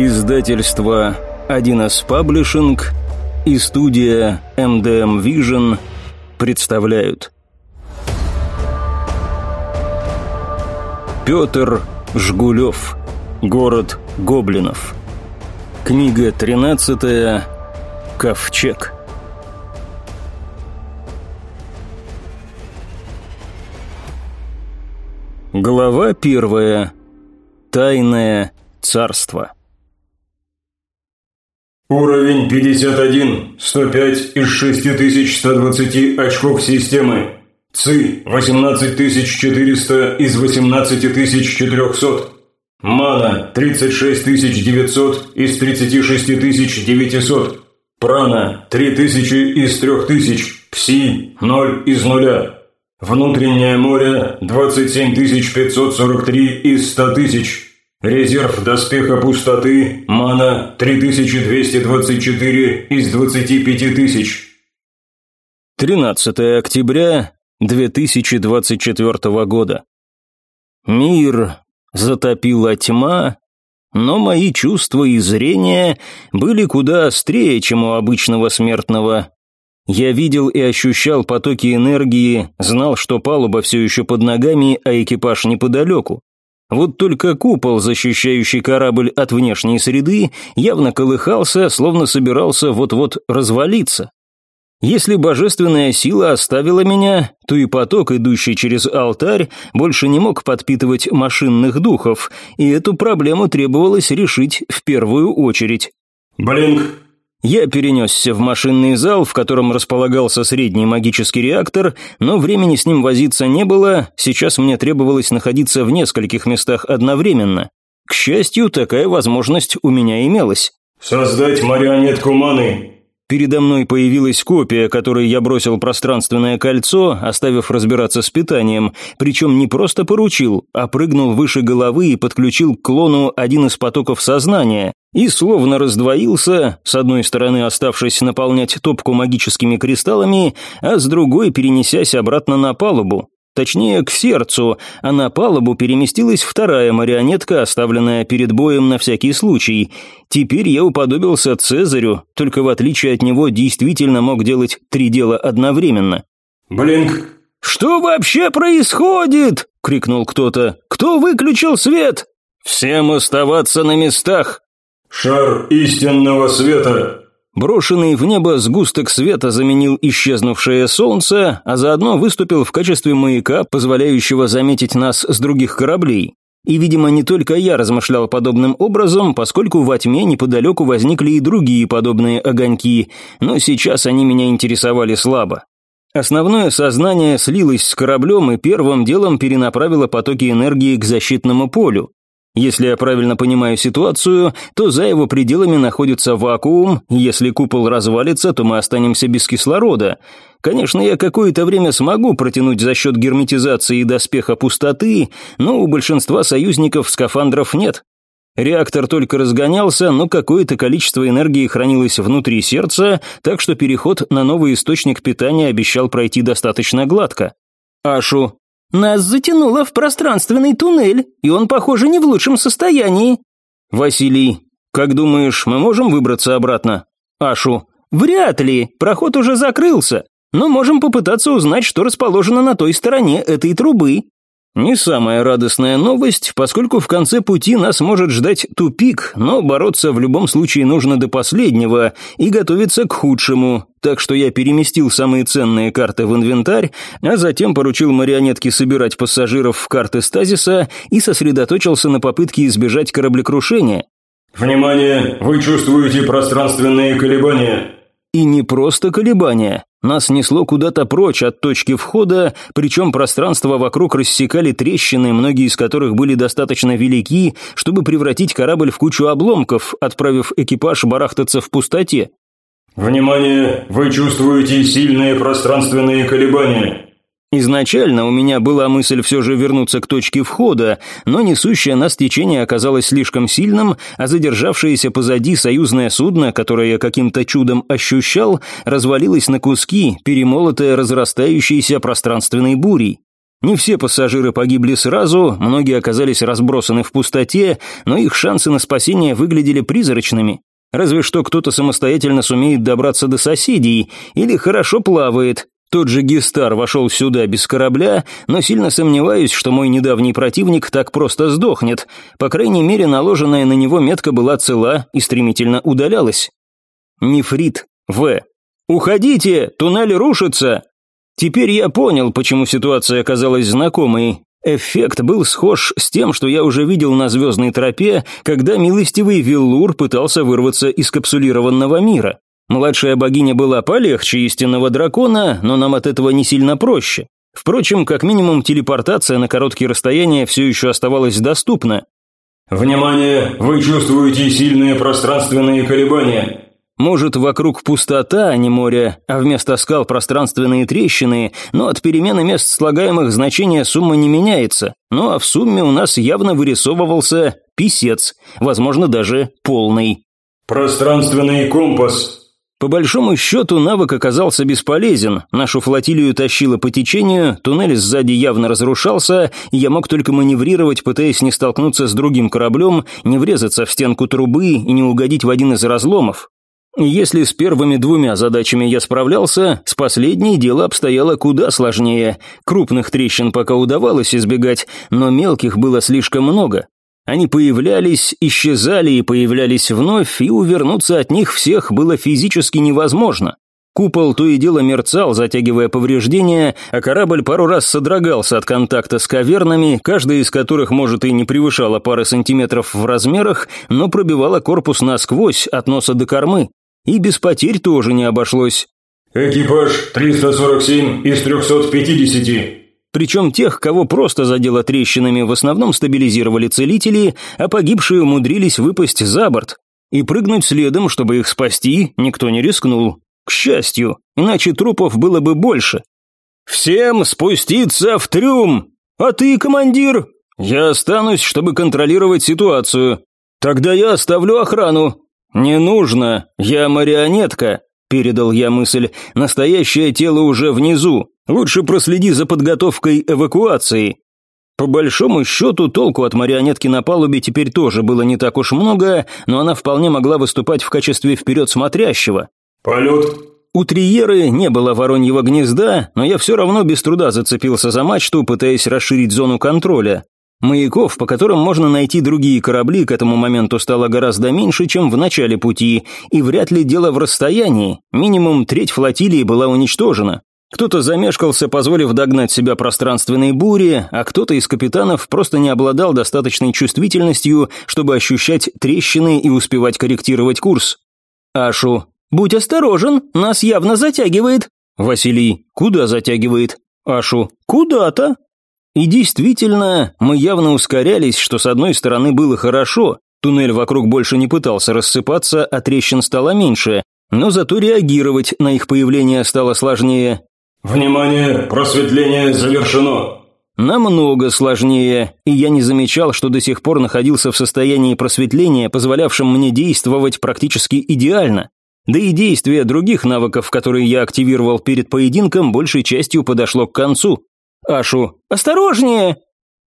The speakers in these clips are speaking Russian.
Издательство 1С Паблишинг и студия MDM Vision представляют. Петр Жгулев Город гоблинов. Книга 13 Ковчег. Глава первая. Тайное царство Уровень 51, 105 из 6120 очков системы. ЦИ 18400 из 18400. Мана 36900 из 36900. Прана 3000 из 3000. Пси 0 из 0. Внутреннее море 27543 из 100 тысяч. Резерв доспеха пустоты, мана 3224 из 25 тысяч. 13 октября 2024 года. Мир затопила тьма, но мои чувства и зрение были куда острее, чем у обычного смертного. Я видел и ощущал потоки энергии, знал, что палуба все еще под ногами, а экипаж неподалеку. Вот только купол, защищающий корабль от внешней среды, явно колыхался, словно собирался вот-вот развалиться. Если божественная сила оставила меня, то и поток, идущий через алтарь, больше не мог подпитывать машинных духов, и эту проблему требовалось решить в первую очередь. «Блинк, я перенесся в машинный зал, в котором располагался средний магический реактор, но времени с ним возиться не было, сейчас мне требовалось находиться в нескольких местах одновременно. К счастью, такая возможность у меня имелась. «Создать марионетку маны!» Передо мной появилась копия, которой я бросил пространственное кольцо, оставив разбираться с питанием, причем не просто поручил, а прыгнул выше головы и подключил к клону один из потоков сознания, и словно раздвоился, с одной стороны оставшись наполнять топку магическими кристаллами, а с другой перенесясь обратно на палубу. Точнее, к сердцу, а на палубу переместилась вторая марионетка, оставленная перед боем на всякий случай. Теперь я уподобился Цезарю, только в отличие от него действительно мог делать три дела одновременно. «Блинк!» «Что вообще происходит?» — крикнул кто-то. «Кто выключил свет?» «Всем оставаться на местах!» «Шар истинного света!» Брошенный в небо сгусток света заменил исчезнувшее солнце, а заодно выступил в качестве маяка, позволяющего заметить нас с других кораблей. И, видимо, не только я размышлял подобным образом, поскольку во тьме неподалеку возникли и другие подобные огоньки, но сейчас они меня интересовали слабо. Основное сознание слилось с кораблем и первым делом перенаправило потоки энергии к защитному полю. Если я правильно понимаю ситуацию, то за его пределами находится вакуум, если купол развалится, то мы останемся без кислорода. Конечно, я какое-то время смогу протянуть за счет герметизации и доспеха пустоты, но у большинства союзников скафандров нет. Реактор только разгонялся, но какое-то количество энергии хранилось внутри сердца, так что переход на новый источник питания обещал пройти достаточно гладко. Ашу нас затянуло в пространственный туннель, и он, похоже, не в лучшем состоянии. Василий, как думаешь, мы можем выбраться обратно? Ашу, вряд ли, проход уже закрылся, но можем попытаться узнать, что расположено на той стороне этой трубы. Не самая радостная новость, поскольку в конце пути нас может ждать тупик, но бороться в любом случае нужно до последнего и готовиться к худшему. Так что я переместил самые ценные карты в инвентарь, а затем поручил марионетке собирать пассажиров в карты стазиса и сосредоточился на попытке избежать кораблекрушения. «Внимание! Вы чувствуете пространственные колебания!» И не просто колебания. Нас несло куда-то прочь от точки входа, причем пространство вокруг рассекали трещины, многие из которых были достаточно велики, чтобы превратить корабль в кучу обломков, отправив экипаж барахтаться в пустоте. «Внимание! Вы чувствуете сильные пространственные колебания!» Изначально у меня была мысль все же вернуться к точке входа, но несущее нас течение оказалось слишком сильным, а задержавшееся позади союзное судно, которое я каким-то чудом ощущал, развалилось на куски, перемолотое разрастающейся пространственной бурей. Не все пассажиры погибли сразу, многие оказались разбросаны в пустоте, но их шансы на спасение выглядели призрачными. Разве что кто-то самостоятельно сумеет добраться до соседей или хорошо плавает. Тот же Гестар вошел сюда без корабля, но сильно сомневаюсь, что мой недавний противник так просто сдохнет. По крайней мере, наложенная на него метка была цела и стремительно удалялась. Нефрит. В. «Уходите! Туннель рушится!» Теперь я понял, почему ситуация оказалась знакомой. Эффект был схож с тем, что я уже видел на звездной тропе, когда милостивый Виллур пытался вырваться из капсулированного мира. Младшая богиня была полегче истинного дракона, но нам от этого не сильно проще. Впрочем, как минимум телепортация на короткие расстояния все еще оставалась доступна. «Внимание! Вы чувствуете сильные пространственные колебания. Может, вокруг пустота, а не море, а вместо скал пространственные трещины, но от перемены мест слагаемых значения сумма не меняется. Ну а в сумме у нас явно вырисовывался писец, возможно, даже полный. «Пространственный компас», по большому счету, навык оказался бесполезен. Нашу флотилию тащило по течению, туннель сзади явно разрушался, и я мог только маневрировать, пытаясь не столкнуться с другим кораблем, не врезаться в стенку трубы и не угодить в один из разломов. Если с первыми двумя задачами я справлялся, с последней дело обстояло куда сложнее. Крупных трещин пока удавалось избегать, но мелких было слишком много. Они появлялись, исчезали и появлялись вновь, и увернуться от них всех было физически невозможно. Купол то и дело мерцал, затягивая повреждения, а корабль пару раз содрогался от контакта с кавернами, каждая из которых, может, и не превышала пары сантиметров в размерах, но пробивала корпус насквозь, от носа до кормы. И без потерь тоже не обошлось. «Экипаж 347 из 350». Причем тех, кого просто задело трещинами, в основном стабилизировали целители, а погибшие умудрились выпасть за борт. И прыгнуть следом, чтобы их спасти, никто не рискнул. К счастью, иначе трупов было бы больше. «Всем спуститься в трюм! А ты, командир?» «Я останусь, чтобы контролировать ситуацию. Тогда я оставлю охрану. «Не нужно, я марионетка», – передал я мысль. «Настоящее тело уже внизу. Лучше проследи за подготовкой эвакуации». По большому счету, толку от марионетки на палубе теперь тоже было не так уж много, но она вполне могла выступать в качестве вперед смотрящего. «Полет!» У Триеры не было вороньего гнезда, но я все равно без труда зацепился за мачту, пытаясь расширить зону контроля. Маяков, по которым можно найти другие корабли, к этому моменту стало гораздо меньше, чем в начале пути, и вряд ли дело в расстоянии. Минимум треть флотилии была уничтожена. Кто-то замешкался, позволив догнать себя пространственной буре, а кто-то из капитанов просто не обладал достаточной чувствительностью, чтобы ощущать трещины и успевать корректировать курс. Ашу. «Будь осторожен, нас явно затягивает». Василий. «Куда затягивает?» Ашу. «Куда-то». И действительно, мы явно ускорялись, что с одной стороны было хорошо, туннель вокруг больше не пытался рассыпаться, а трещин стало меньше, но зато реагировать на их появление стало сложнее. «Внимание! Просветление завершено!» Намного сложнее, и я не замечал, что до сих пор находился в состоянии просветления, позволявшем мне действовать практически идеально. Да и действие других навыков, которые я активировал перед поединком, большей частью подошло к концу. Ашу «Осторожнее!»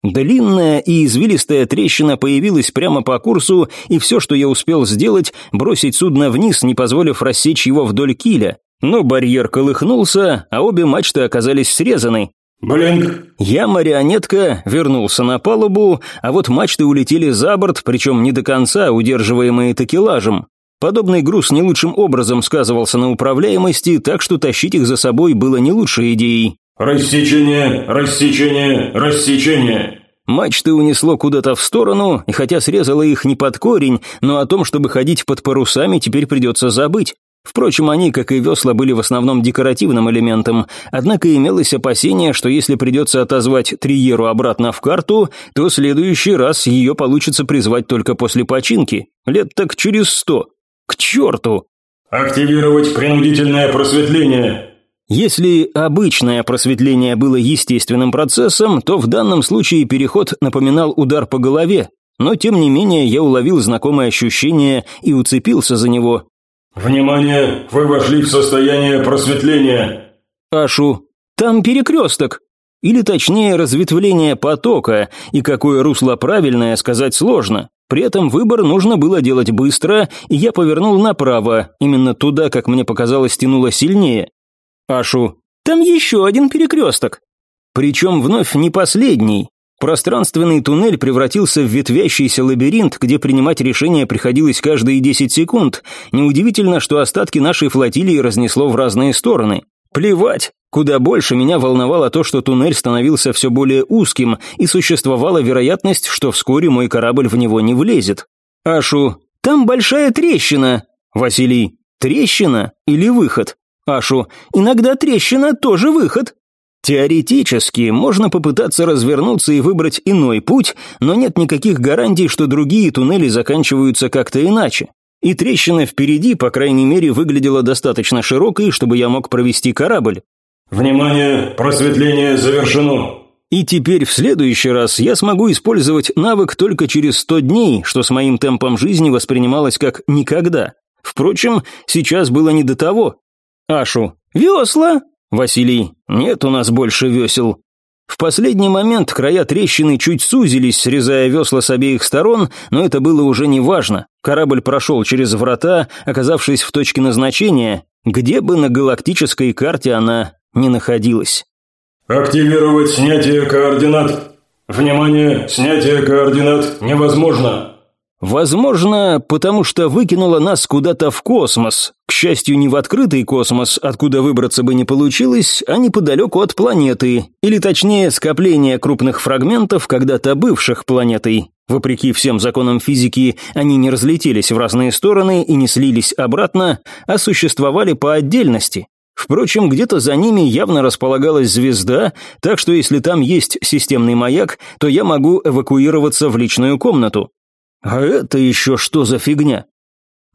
Длинная и извилистая трещина появилась прямо по курсу, и все, что я успел сделать, бросить судно вниз, не позволив рассечь его вдоль киля. Но барьер колыхнулся, а обе мачты оказались срезаны. «Блин!» Я, марионетка, вернулся на палубу, а вот мачты улетели за борт, причем не до конца, удерживаемые такелажем. Подобный груз не лучшим образом сказывался на управляемости, так что тащить их за собой было не лучшей идеей. «Рассечение! Рассечение! Рассечение!» Мачты унесло куда-то в сторону, и хотя срезало их не под корень, но о том, чтобы ходить под парусами, теперь придется забыть. Впрочем, они, как и весла, были в основном декоративным элементом, однако имелось опасение, что если придется отозвать Триеру обратно в карту, то следующий раз ее получится призвать только после починки, лет так через сто. К черту! «Активировать принудительное просветление!» Если обычное просветление было естественным процессом, то в данном случае переход напоминал удар по голове, но тем не менее я уловил знакомое ощущение и уцепился за него. «Внимание! Вы вошли в состояние просветления!» «Ашу, там перекресток!» Или точнее, разветвление потока, и какое русло правильное, сказать сложно. При этом выбор нужно было делать быстро, и я повернул направо, именно туда, как мне показалось, тянуло сильнее. Ашу, там еще один перекресток. Причем вновь не последний. Пространственный туннель превратился в ветвящийся лабиринт, где принимать решения приходилось каждые 10 секунд. Неудивительно, что остатки нашей флотилии разнесло в разные стороны. Плевать. Куда больше меня волновало то, что туннель становился все более узким, и существовала вероятность, что вскоре мой корабль в него не влезет. Ашу, там большая трещина. Василий, трещина или выход? Ашу, иногда трещина тоже выход. Теоретически можно попытаться развернуться и выбрать иной путь, но нет никаких гарантий, что другие туннели заканчиваются как-то иначе. И трещина впереди, по крайней мере, выглядела достаточно широкой, чтобы я мог провести корабль. «Внимание! Просветление завершено!» И теперь в следующий раз я смогу использовать навык только через сто дней, что с моим темпом жизни воспринималось как никогда. Впрочем, сейчас было не до того. Ашу. «Весла!» Василий. «Нет у нас больше весел». В последний момент края трещины чуть сузились, срезая весла с обеих сторон, но это было уже не важно. Корабль прошел через врата, оказавшись в точке назначения, где бы на галактической карте она не находилась. «Активировать снятие координат. Внимание, снятие координат невозможно». Возможно, потому что выкинуло нас куда-то в космос. К счастью, не в открытый космос, откуда выбраться бы не получилось, а неподалеку от планеты, или точнее скопление крупных фрагментов, когда-то бывших планетой. Вопреки всем законам физики, они не разлетелись в разные стороны и не слились обратно, а существовали по отдельности. Впрочем, где-то за ними явно располагалась звезда, так что если там есть системный маяк, то я могу эвакуироваться в личную комнату. А это еще что за фигня?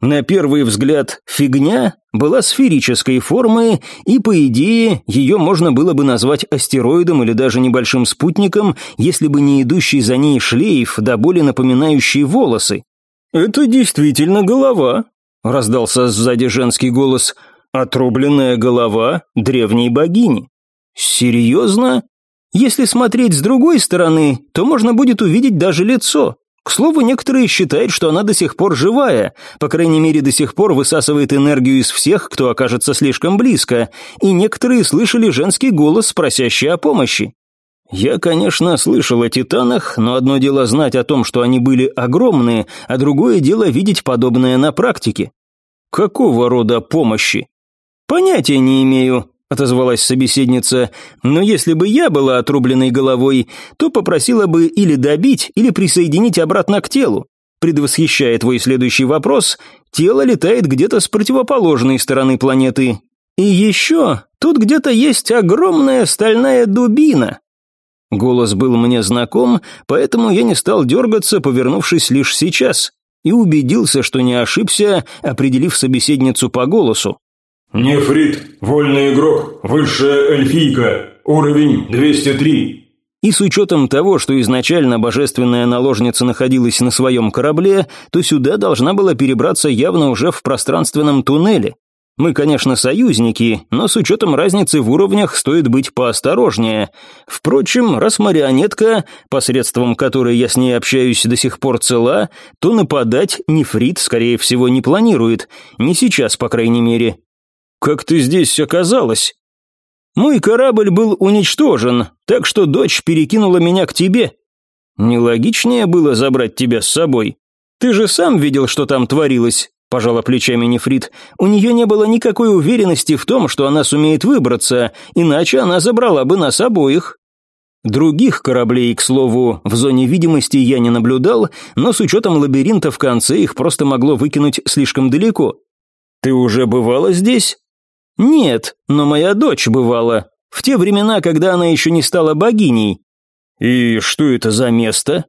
На первый взгляд, фигня была сферической формы, и, по идее, ее можно было бы назвать астероидом или даже небольшим спутником, если бы не идущий за ней шлейф, да более напоминающий волосы. «Это действительно голова», — раздался сзади женский голос, — Отрубленная голова древней богини. Серьезно? Если смотреть с другой стороны, то можно будет увидеть даже лицо. К слову, некоторые считают, что она до сих пор живая, по крайней мере, до сих пор высасывает энергию из всех, кто окажется слишком близко, и некоторые слышали женский голос, просящий о помощи. Я, конечно, слышал о титанах, но одно дело знать о том, что они были огромные, а другое дело видеть подобное на практике. Какого рода помощи? «Понятия не имею», — отозвалась собеседница, «но если бы я была отрубленной головой, то попросила бы или добить, или присоединить обратно к телу. Предвосхищая твой следующий вопрос, тело летает где-то с противоположной стороны планеты. И еще тут где-то есть огромная стальная дубина». Голос был мне знаком, поэтому я не стал дергаться, повернувшись лишь сейчас, и убедился, что не ошибся, определив собеседницу по голосу. «Нефрит, вольный игрок, высшая эльфийка, уровень 203». И с учетом того, что изначально божественная наложница находилась на своем корабле, то сюда должна была перебраться явно уже в пространственном туннеле. Мы, конечно, союзники, но с учетом разницы в уровнях стоит быть поосторожнее. Впрочем, раз марионетка, посредством которой я с ней общаюсь до сих пор цела, то нападать нефрит, скорее всего, не планирует. Не сейчас, по крайней мере. «Как ты здесь оказалась?» «Мой корабль был уничтожен, так что дочь перекинула меня к тебе. Нелогичнее было забрать тебя с собой. Ты же сам видел, что там творилось», – пожала плечами Нефрит. «У нее не было никакой уверенности в том, что она сумеет выбраться, иначе она забрала бы нас обоих». Других кораблей, к слову, в зоне видимости я не наблюдал, но с учетом лабиринта в конце их просто могло выкинуть слишком далеко. «Ты уже бывала здесь?» «Нет, но моя дочь бывала. В те времена, когда она еще не стала богиней». «И что это за место?»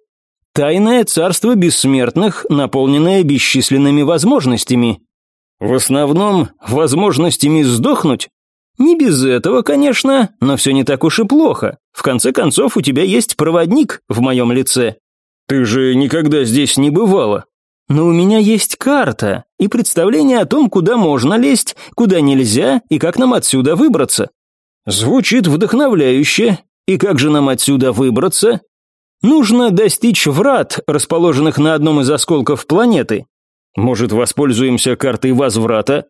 «Тайное царство бессмертных, наполненное бесчисленными возможностями». «В основном, возможностями сдохнуть?» «Не без этого, конечно, но все не так уж и плохо. В конце концов, у тебя есть проводник в моем лице». «Ты же никогда здесь не бывала». Но у меня есть карта и представление о том, куда можно лезть, куда нельзя и как нам отсюда выбраться. Звучит вдохновляюще. И как же нам отсюда выбраться? Нужно достичь врат, расположенных на одном из осколков планеты. Может, воспользуемся картой возврата?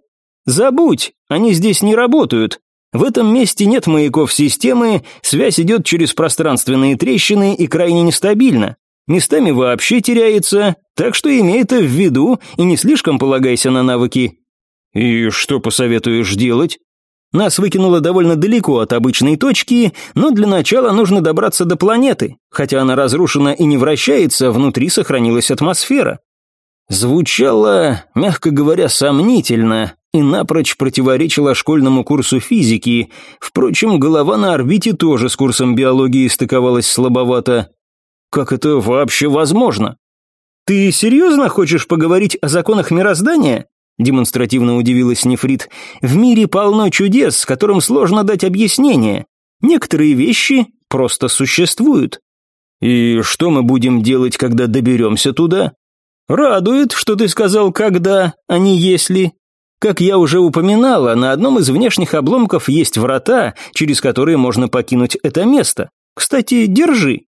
Забудь, они здесь не работают. В этом месте нет маяков системы, связь идет через пространственные трещины и крайне нестабильна. Местами вообще теряется, так что имей это в виду и не слишком полагайся на навыки. И что посоветуешь делать? Нас выкинуло довольно далеко от обычной точки, но для начала нужно добраться до планеты. Хотя она разрушена и не вращается, внутри сохранилась атмосфера. Звучало, мягко говоря, сомнительно и напрочь противоречило школьному курсу физики. Впрочем, голова на орбите тоже с курсом биологии стыковалась слабовато. Как это вообще возможно? Ты серьезно хочешь поговорить о законах мироздания? Демонстративно удивилась Нефрит. В мире полно чудес, которым сложно дать объяснение. Некоторые вещи просто существуют. И что мы будем делать, когда доберемся туда? Радует, что ты сказал «когда», а не «если». Как я уже упоминала, на одном из внешних обломков есть врата, через которые можно покинуть это место. Кстати, держи.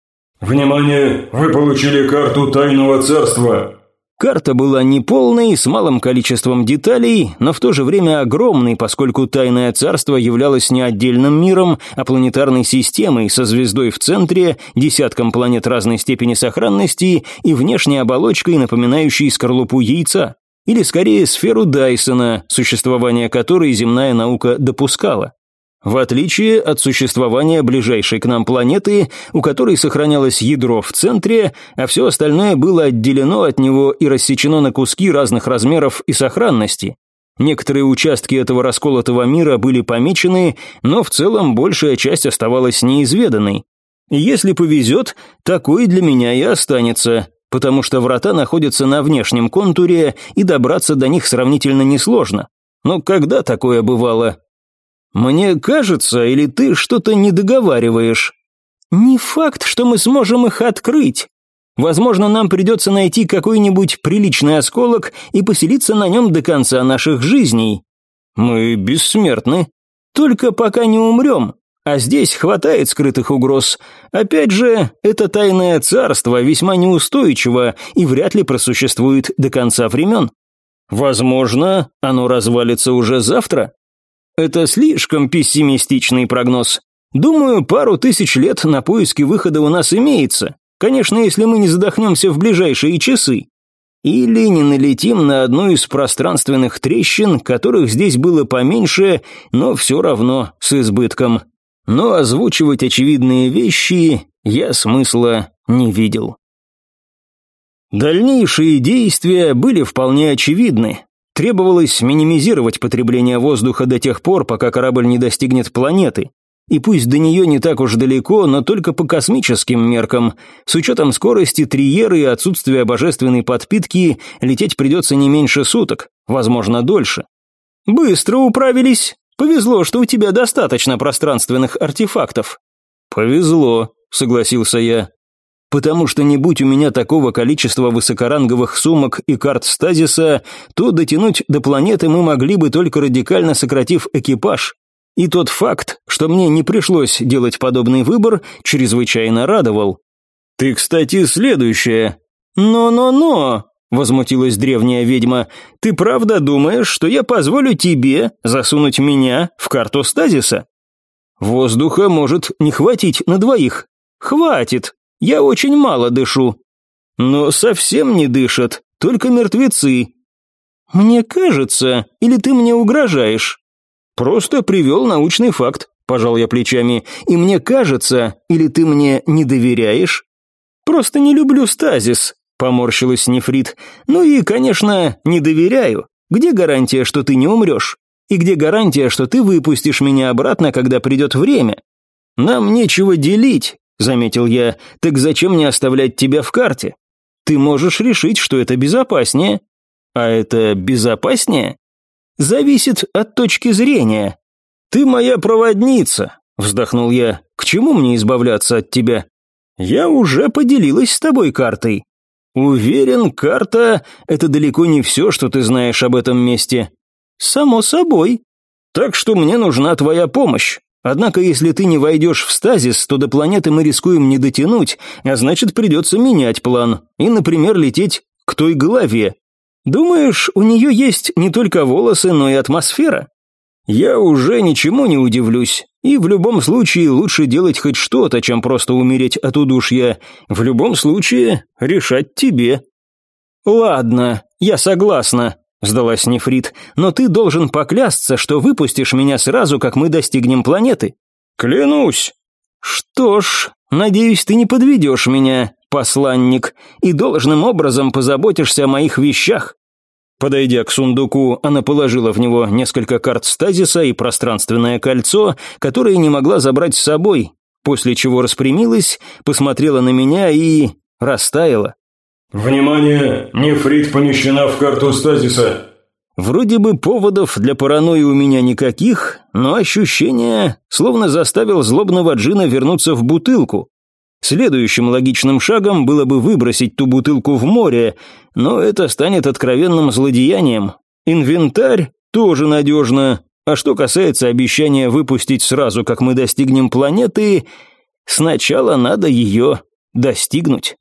Внимание! Вы получили карту Тайного Царства. Карта была неполной, с малым количеством деталей, но в то же время огромной, поскольку Тайное Царство являлось не отдельным миром, а планетарной системой со звездой в центре, десятком планет разной степени сохранности и внешней оболочкой, напоминающей скорлупу яйца. Или скорее сферу Дайсона, существование которой земная наука допускала. В отличие от существования ближайшей к нам планеты, у которой сохранялось ядро в центре, а все остальное было отделено от него и рассечено на куски разных размеров и сохранности. Некоторые участки этого расколотого мира были помечены, но в целом большая часть оставалась неизведанной. Если повезет, такой для меня и останется, потому что врата находятся на внешнем контуре, и добраться до них сравнительно несложно. Но когда такое бывало? «Мне кажется, или ты что-то не договариваешь?» «Не факт, что мы сможем их открыть. Возможно, нам придется найти какой-нибудь приличный осколок и поселиться на нем до конца наших жизней. Мы бессмертны. Только пока не умрем. А здесь хватает скрытых угроз. Опять же, это тайное царство весьма неустойчиво и вряд ли просуществует до конца времен. Возможно, оно развалится уже завтра. Это слишком пессимистичный прогноз. Думаю, пару тысяч лет на поиски выхода у нас имеется. Конечно, если мы не задохнемся в ближайшие часы. Или не налетим на одну из пространственных трещин, которых здесь было поменьше, но все равно с избытком. Но озвучивать очевидные вещи я смысла не видел. Дальнейшие действия были вполне очевидны. Требовалось минимизировать потребление воздуха до тех пор, пока корабль не достигнет планеты. И пусть до нее не так уж далеко, но только по космическим меркам. С учетом скорости триеры и отсутствия божественной подпитки, лететь придется не меньше суток, возможно, дольше. «Быстро управились. Повезло, что у тебя достаточно пространственных артефактов». «Повезло», — согласился я потому что не будь у меня такого количества высокоранговых сумок и карт стазиса, то дотянуть до планеты мы могли бы только радикально сократив экипаж. И тот факт, что мне не пришлось делать подобный выбор, чрезвычайно радовал. «Ты, кстати, следующая». «Но-но-но», — возмутилась древняя ведьма, «ты правда думаешь, что я позволю тебе засунуть меня в карту стазиса?» «Воздуха может не хватить на двоих». «Хватит», я очень мало дышу. Но совсем не дышат, только мертвецы. Мне кажется, или ты мне угрожаешь? Просто привел научный факт, пожал я плечами, и мне кажется, или ты мне не доверяешь? Просто не люблю стазис, поморщилась Нефрит. Ну и, конечно, не доверяю. Где гарантия, что ты не умрешь? И где гарантия, что ты выпустишь меня обратно, когда придет время? Нам нечего делить, — заметил я, — «так зачем мне оставлять тебя в карте? Ты можешь решить, что это безопаснее». «А это безопаснее?» «Зависит от точки зрения». «Ты моя проводница», — вздохнул я. «К чему мне избавляться от тебя?» «Я уже поделилась с тобой картой». «Уверен, карта — это далеко не все, что ты знаешь об этом месте». «Само собой». «Так что мне нужна твоя помощь. Однако, если ты не войдешь в стазис, то до планеты мы рискуем не дотянуть, а значит, придется менять план и, например, лететь к той голове. Думаешь, у нее есть не только волосы, но и атмосфера? Я уже ничему не удивлюсь. И в любом случае лучше делать хоть что-то, чем просто умереть от удушья. В любом случае решать тебе. Ладно, я согласна, сдалась Нефрит, но ты должен поклясться, что выпустишь меня сразу, как мы достигнем планеты. Клянусь. Что ж, надеюсь, ты не подведешь меня, посланник, и должным образом позаботишься о моих вещах. Подойдя к сундуку, она положила в него несколько карт стазиса и пространственное кольцо, которое не могла забрать с собой, после чего распрямилась, посмотрела на меня и... растаяла. «Внимание! Нефрит помещена в карту стазиса!» Вроде бы поводов для паранойи у меня никаких, но ощущение, словно заставил злобного джина вернуться в бутылку. Следующим логичным шагом было бы выбросить ту бутылку в море, но это станет откровенным злодеянием. Инвентарь тоже надежно. А что касается обещания выпустить сразу, как мы достигнем планеты, сначала надо ее достигнуть.